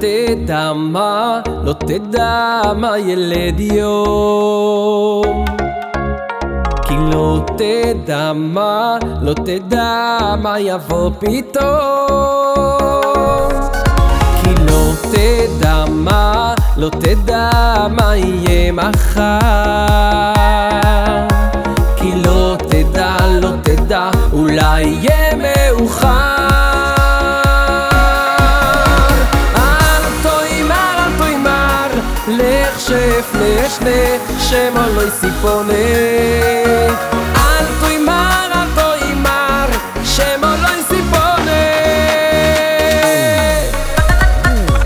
תדע מה, לא תדע מה ילד יום. כי לא תדע מה, לא תדע מה יבוא פתאום. כי לא תדע מה, לא תדע מה יהיה מחר. כי לא תדע, לא תדע, אולי יהיה מאוחר לך אשנה, שמא לא יסיפונה. אל תאמר, אל תאמר, שמא לא יסיפונה.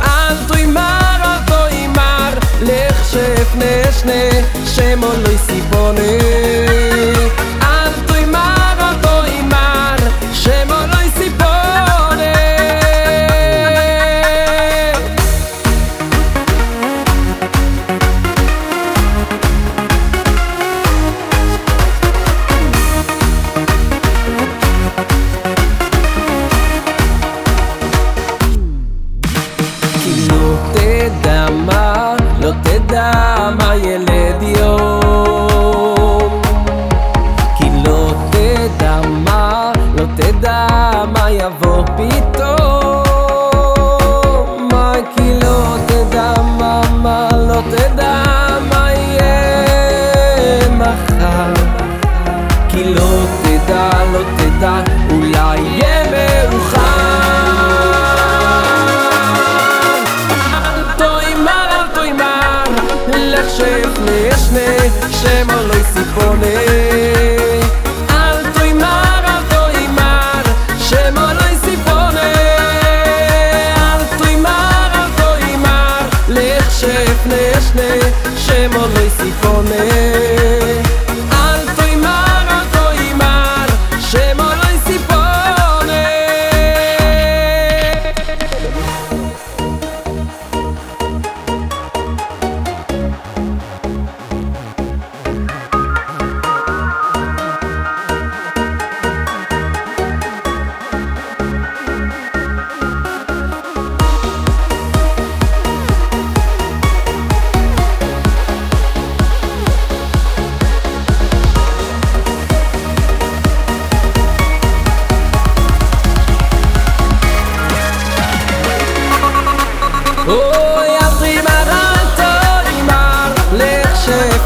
אל תאמר, אל תאמר, לך אשנה, שמא לא יסיפונה יבוא פתאום? מה? כי לא תדע מה, מה, לא תדע מה יהיה מחר. כי לא תדע, לא תדע, אולי יהיה מאוחר. אל תאמר, אל תאמר, לך שאפנה אשנה, שמא לא יסיפונה שפנה שני שמו לא יסיפונה